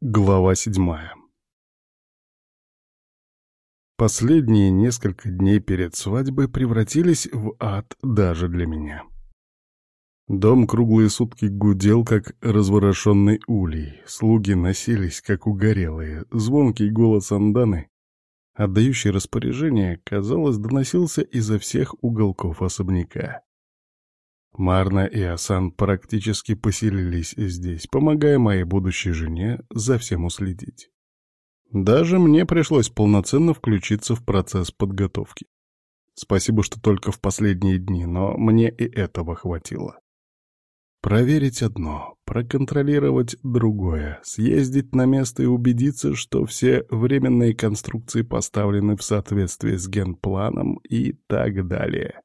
Глава седьмая Последние несколько дней перед свадьбой превратились в ад даже для меня. Дом круглые сутки гудел, как разворошенный улей, слуги носились, как угорелые, звонкий голос Анданы, отдающий распоряжение, казалось, доносился изо всех уголков особняка. Марна и Асан практически поселились здесь, помогая моей будущей жене за всем уследить. Даже мне пришлось полноценно включиться в процесс подготовки. Спасибо, что только в последние дни, но мне и этого хватило. Проверить одно, проконтролировать другое, съездить на место и убедиться, что все временные конструкции поставлены в соответствии с генпланом и так далее.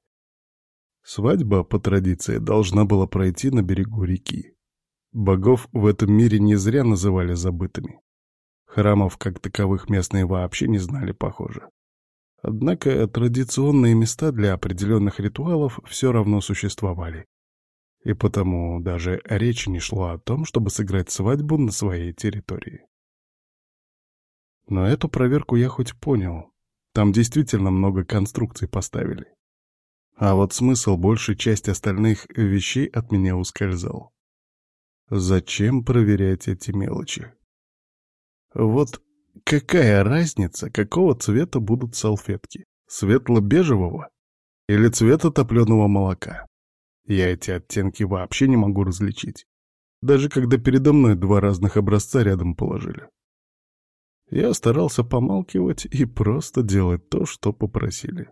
Свадьба, по традиции, должна была пройти на берегу реки. Богов в этом мире не зря называли забытыми. Храмов, как таковых, местные вообще не знали, похоже. Однако традиционные места для определенных ритуалов все равно существовали. И потому даже речи не шло о том, чтобы сыграть свадьбу на своей территории. Но эту проверку я хоть понял. Там действительно много конструкций поставили. А вот смысл большей части остальных вещей от меня ускользал. Зачем проверять эти мелочи? Вот какая разница, какого цвета будут салфетки? Светло-бежевого или цвета топленого молока? Я эти оттенки вообще не могу различить. Даже когда передо мной два разных образца рядом положили. Я старался помалкивать и просто делать то, что попросили.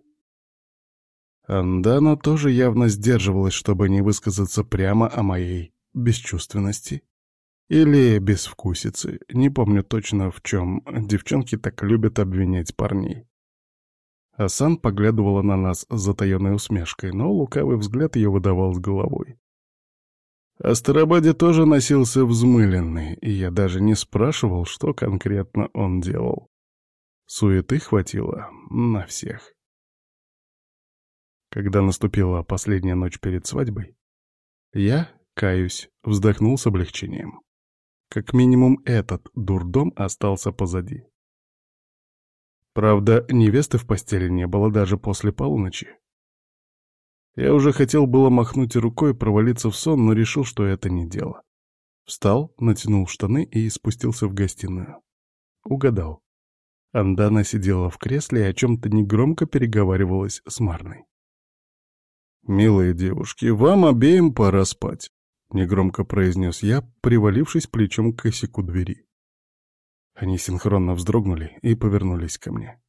Андана тоже явно сдерживалась, чтобы не высказаться прямо о моей бесчувственности или безвкусице. Не помню точно в чем девчонки так любят обвинять парней. Асан поглядывала на нас с затаенной усмешкой, но лукавый взгляд ее выдавал с головой. Астарабаде тоже носился взмыленный, и я даже не спрашивал, что конкретно он делал. Суеты хватило на всех. Когда наступила последняя ночь перед свадьбой, я, каюсь, вздохнул с облегчением. Как минимум этот дурдом остался позади. Правда, невесты в постели не было даже после полуночи. Я уже хотел было махнуть рукой, провалиться в сон, но решил, что это не дело. Встал, натянул штаны и спустился в гостиную. Угадал. Андана сидела в кресле и о чем-то негромко переговаривалась с Марной. «Милые девушки, вам обеим пора спать», — негромко произнес я, привалившись плечом к косяку двери. Они синхронно вздрогнули и повернулись ко мне.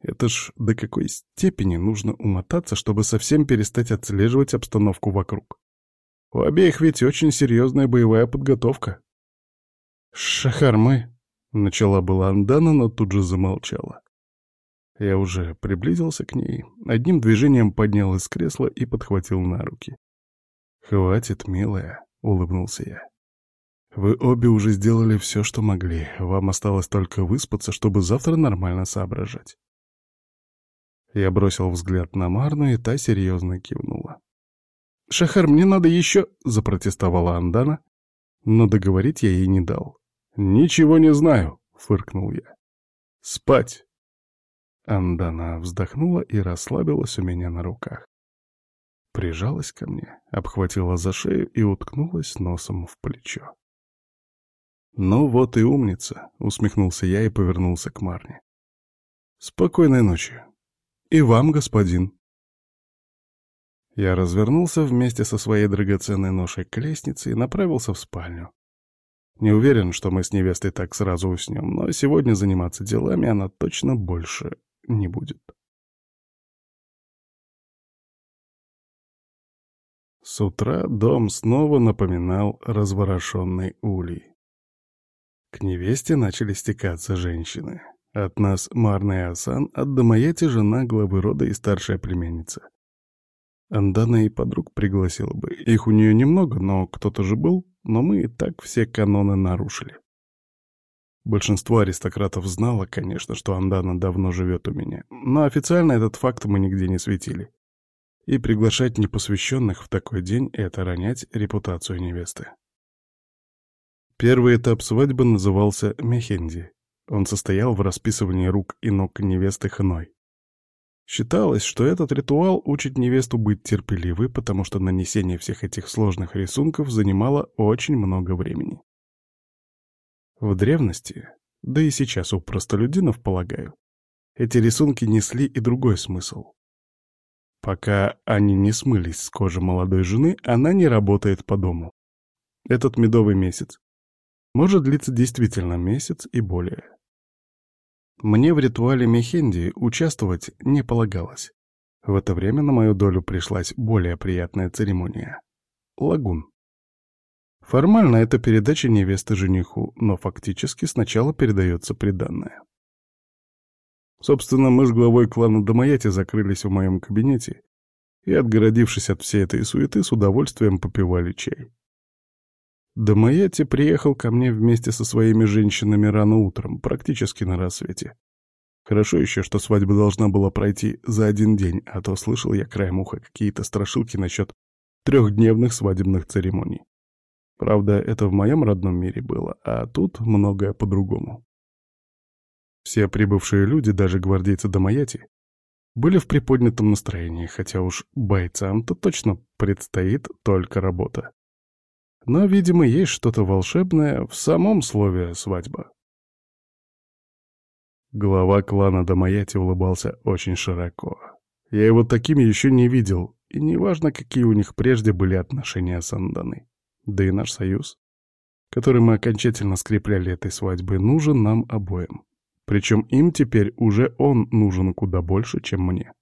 Это ж до какой степени нужно умотаться, чтобы совсем перестать отслеживать обстановку вокруг. У обеих ведь очень серьезная боевая подготовка. «Шахар, мы...» — начала была Андана, но тут же замолчала. Я уже приблизился к ней, одним движением поднял из кресла и подхватил на руки. «Хватит, милая», — улыбнулся я. «Вы обе уже сделали все, что могли. Вам осталось только выспаться, чтобы завтра нормально соображать». Я бросил взгляд на Марну, и та серьезно кивнула. «Шахар, мне надо еще...» — запротестовала Андана, но договорить я ей не дал. «Ничего не знаю», — фыркнул я. «Спать!» Андана вздохнула и расслабилась у меня на руках. Прижалась ко мне, обхватила за шею и уткнулась носом в плечо. «Ну вот и умница», — усмехнулся я и повернулся к Марне. «Спокойной ночи. И вам, господин». Я развернулся вместе со своей драгоценной ношей к лестнице и направился в спальню. Не уверен, что мы с невестой так сразу уснем, но сегодня заниматься делами она точно больше не будет. С утра дом снова напоминал разворошенный улей. К невесте начали стекаться женщины. От нас Марна и Асан, от Дамаяти жена главы рода и старшая племянница. Андана и подруг пригласила бы. Их у нее немного, но кто-то же был, но мы и так все каноны нарушили. Большинство аристократов знало, конечно, что Андана давно живет у меня, но официально этот факт мы нигде не светили. И приглашать непосвященных в такой день — это ронять репутацию невесты. Первый этап свадьбы назывался Мехенди. Он состоял в расписывании рук и ног невесты хной. Считалось, что этот ритуал учит невесту быть терпеливой, потому что нанесение всех этих сложных рисунков занимало очень много времени. В древности, да и сейчас у простолюдинов, полагаю, эти рисунки несли и другой смысл. Пока они не смылись с кожи молодой жены, она не работает по дому. Этот медовый месяц может длиться действительно месяц и более. Мне в ритуале Мехенди участвовать не полагалось. В это время на мою долю пришлась более приятная церемония. Лагун. Формально это передача невесты жениху, но фактически сначала передается приданное. Собственно, мы с главой клана Домаяти закрылись в моем кабинете и, отгородившись от всей этой суеты, с удовольствием попивали чай. Домаяти приехал ко мне вместе со своими женщинами рано утром, практически на рассвете. Хорошо еще, что свадьба должна была пройти за один день, а то слышал я краем уха какие-то страшилки насчет трехдневных свадебных церемоний. Правда, это в моем родном мире было, а тут многое по-другому. Все прибывшие люди, даже гвардейцы Домаяти, были в приподнятом настроении, хотя уж бойцам-то точно предстоит только работа. Но, видимо, есть что-то волшебное в самом слове «свадьба». Глава клана Домаяти улыбался очень широко. Я его таким еще не видел, и неважно, какие у них прежде были отношения с Анданой. Да и наш союз, который мы окончательно скрепляли этой свадьбой, нужен нам обоим. Причем им теперь уже он нужен куда больше, чем мне.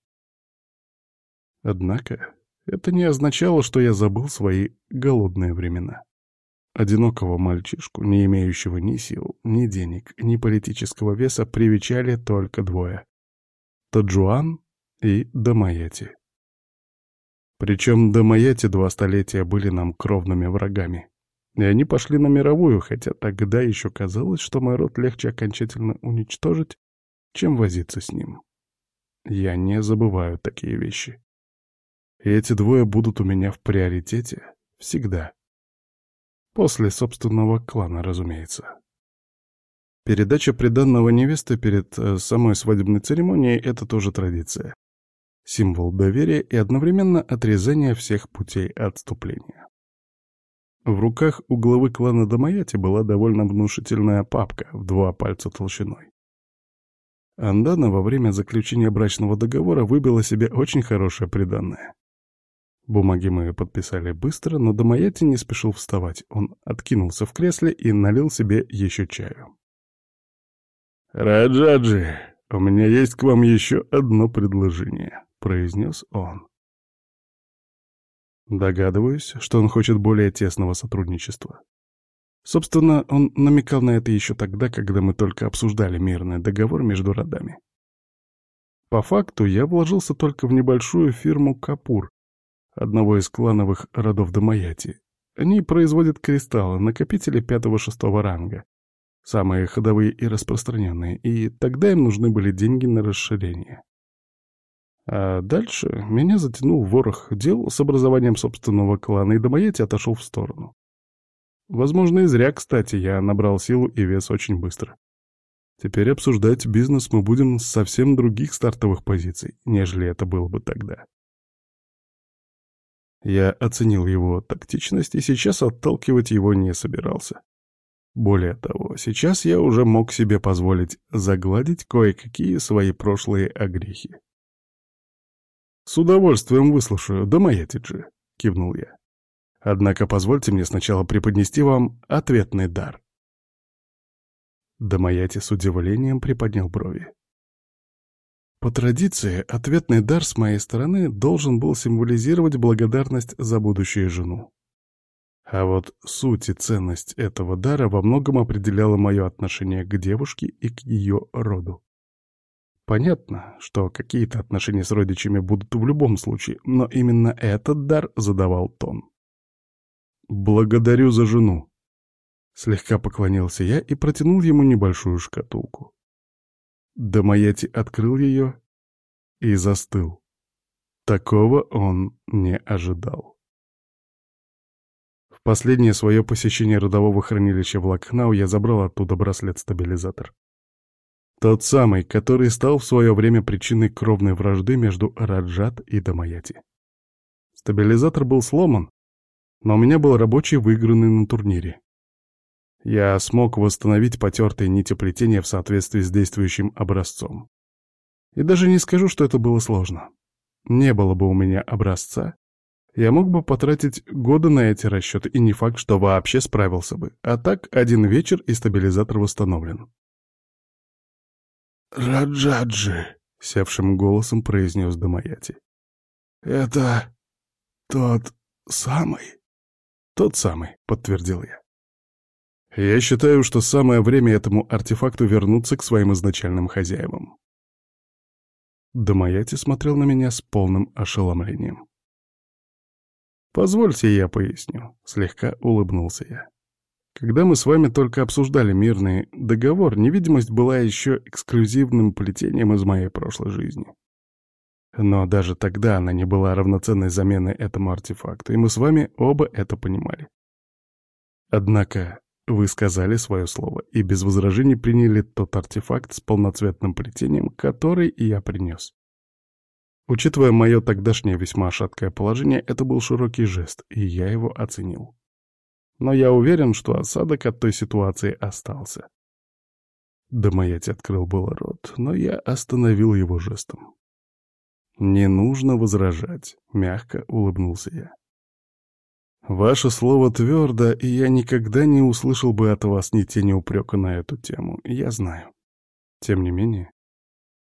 Однако это не означало, что я забыл свои голодные времена. Одинокого мальчишку, не имеющего ни сил, ни денег, ни политического веса, привечали только двое — Таджуан и Дамаяти. Причем Дамаяти два столетия были нам кровными врагами. И они пошли на мировую, хотя тогда еще казалось, что мой род легче окончательно уничтожить, чем возиться с ним. Я не забываю такие вещи. И эти двое будут у меня в приоритете всегда. После собственного клана, разумеется. Передача приданного невесты перед э, самой свадебной церемонией — это тоже традиция. Символ доверия и одновременно отрезания всех путей отступления. В руках у главы клана Дамаяти была довольно внушительная папка в два пальца толщиной. Андана во время заключения брачного договора выбила себе очень хорошее приданное. Бумаги мы подписали быстро, но Домаяти не спешил вставать. Он откинулся в кресле и налил себе еще чаю. «Раджаджи, у меня есть к вам еще одно предложение», — произнес он. Догадываюсь, что он хочет более тесного сотрудничества. Собственно, он намекал на это еще тогда, когда мы только обсуждали мирный договор между родами. По факту я вложился только в небольшую фирму «Капур», одного из клановых родов Дамаяти. Они производят кристаллы, накопители пятого-шестого ранга, самые ходовые и распространенные, и тогда им нужны были деньги на расширение. А дальше меня затянул ворох дел с образованием собственного клана, и Дамаяти отошел в сторону. Возможно, и зря, кстати, я набрал силу и вес очень быстро. Теперь обсуждать бизнес мы будем с совсем других стартовых позиций, нежели это было бы тогда. Я оценил его тактичность и сейчас отталкивать его не собирался. Более того, сейчас я уже мог себе позволить загладить кое-какие свои прошлые огрехи. «С удовольствием выслушаю, да моя Тиджи», — кивнул я. «Однако позвольте мне сначала преподнести вам ответный дар». Дамаяти с удивлением приподнял брови. По традиции, ответный дар с моей стороны должен был символизировать благодарность за будущую жену. А вот суть и ценность этого дара во многом определяла мое отношение к девушке и к ее роду. Понятно, что какие-то отношения с родичами будут в любом случае, но именно этот дар задавал тон. «Благодарю за жену», — слегка поклонился я и протянул ему небольшую шкатулку. Домаяти открыл ее и застыл. Такого он не ожидал. Последнее свое посещение родового хранилища в Лакхнау я забрал оттуда браслет-стабилизатор. Тот самый, который стал в свое время причиной кровной вражды между Раджат и Дамаяти. Стабилизатор был сломан, но у меня был рабочий, выигранный на турнире. Я смог восстановить потертые нити плетения в соответствии с действующим образцом. И даже не скажу, что это было сложно. Не было бы у меня образца, я мог бы потратить годы на эти расчеты, и не факт, что вообще справился бы. А так, один вечер, и стабилизатор восстановлен. «Раджаджи», — севшим голосом произнес Дамаяти. «Это тот самый?» «Тот самый», — подтвердил я. «Я считаю, что самое время этому артефакту вернуться к своим изначальным хозяевам». Дамаяти смотрел на меня с полным ошеломлением. «Позвольте, я поясню», — слегка улыбнулся я. Когда мы с вами только обсуждали мирный договор, невидимость была еще эксклюзивным плетением из моей прошлой жизни. Но даже тогда она не была равноценной заменой этому артефакту, и мы с вами оба это понимали. Однако вы сказали свое слово и без возражений приняли тот артефакт с полноцветным плетением, который я принес. Учитывая мое тогдашнее весьма шаткое положение, это был широкий жест, и я его оценил. Но я уверен, что осадок от той ситуации остался. Домаять открыл было рот, но я остановил его жестом. «Не нужно возражать», — мягко улыбнулся я. «Ваше слово твердо, и я никогда не услышал бы от вас ни тени упрека на эту тему, я знаю. Тем не менее,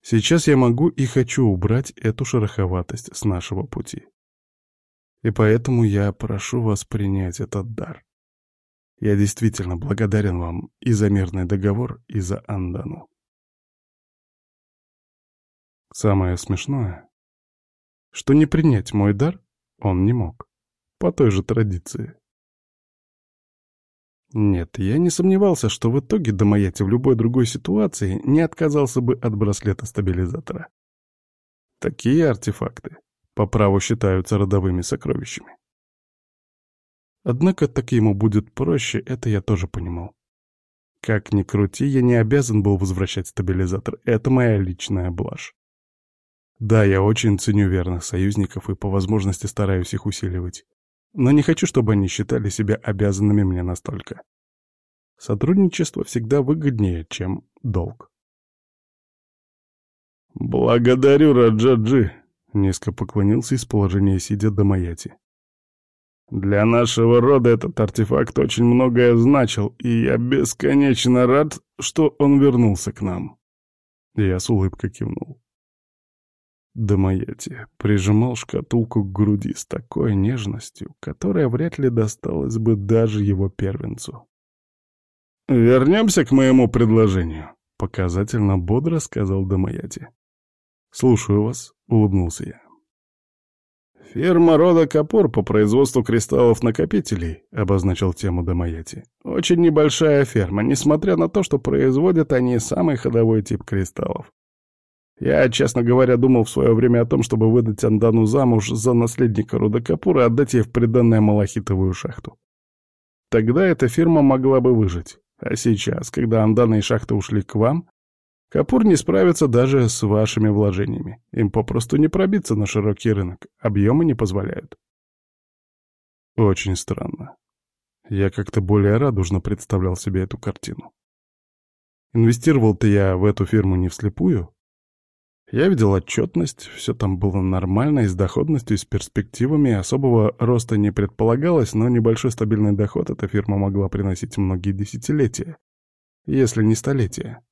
Сейчас я могу и хочу убрать эту шероховатость с нашего пути. И поэтому я прошу вас принять этот дар. Я действительно благодарен вам и за мирный договор, и за Андану. Самое смешное, что не принять мой дар он не мог, по той же традиции. Нет, я не сомневался, что в итоге Домаяти в любой другой ситуации не отказался бы от браслета-стабилизатора. Такие артефакты по праву считаются родовыми сокровищами. Однако так ему будет проще, это я тоже понимал. Как ни крути, я не обязан был возвращать стабилизатор, это моя личная блажь. Да, я очень ценю верных союзников и по возможности стараюсь их усиливать но не хочу, чтобы они считали себя обязанными мне настолько. Сотрудничество всегда выгоднее, чем долг. «Благодарю, Раджаджи!» — низко поклонился из положения сидя до Маяти. «Для нашего рода этот артефакт очень многое значил, и я бесконечно рад, что он вернулся к нам». Я с улыбкой кивнул. Домаяти прижимал шкатулку к груди с такой нежностью, которая вряд ли досталась бы даже его первенцу. «Вернемся к моему предложению», — показательно бодро сказал Домаяти. «Слушаю вас», — улыбнулся я. «Фирма рода Капур по производству кристаллов-накопителей», — обозначил тему Домаяти. «Очень небольшая ферма, несмотря на то, что производят они самый ходовой тип кристаллов. Я, честно говоря, думал в свое время о том, чтобы выдать Андану замуж за наследника рода Капура и отдать ей в приданное малахитовую шахту. Тогда эта фирма могла бы выжить. А сейчас, когда Андана и шахта ушли к вам, Капур не справится даже с вашими вложениями. Им попросту не пробиться на широкий рынок, объемы не позволяют. Очень странно. Я как-то более радужно представлял себе эту картину. Инвестировал-то я в эту фирму не вслепую, я видел отчетность, все там было нормально, и с доходностью, и с перспективами, особого роста не предполагалось, но небольшой стабильный доход эта фирма могла приносить многие десятилетия, если не столетия.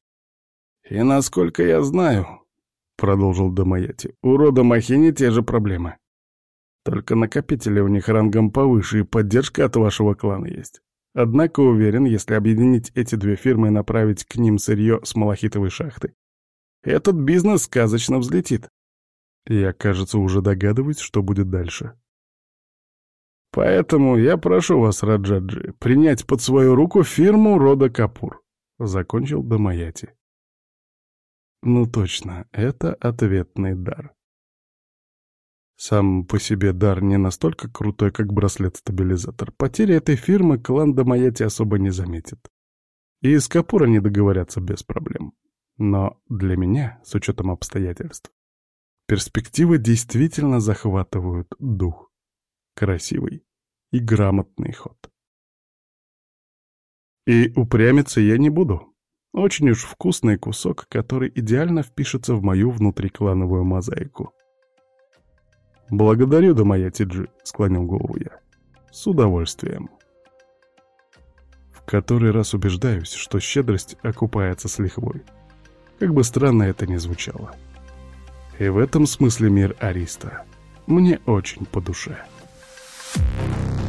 «И насколько я знаю», — продолжил Домаяти, — «у рода Махини те же проблемы. Только накопители у них рангом повыше, и поддержка от вашего клана есть. Однако уверен, если объединить эти две фирмы и направить к ним сырье с малахитовой шахты, этот бизнес сказочно взлетит. Я, кажется, уже догадываюсь, что будет дальше. Поэтому я прошу вас, Раджаджи, принять под свою руку фирму рода Капур. Закончил Дамаяти. Ну точно, это ответный дар. Сам по себе дар не настолько крутой, как браслет-стабилизатор. Потери этой фирмы клан Дамаяти особо не заметит. И с Капура не договорятся без проблем. Но для меня, с учетом обстоятельств, перспективы действительно захватывают дух. Красивый и грамотный ход. И упрямиться я не буду. Очень уж вкусный кусок, который идеально впишется в мою внутриклановую мозаику. «Благодарю, да моя Тиджи», — склонил голову я. «С удовольствием». В который раз убеждаюсь, что щедрость окупается с лихвой. Как бы странно это ни звучало. И в этом смысле мир Ариста мне очень по душе. Thank.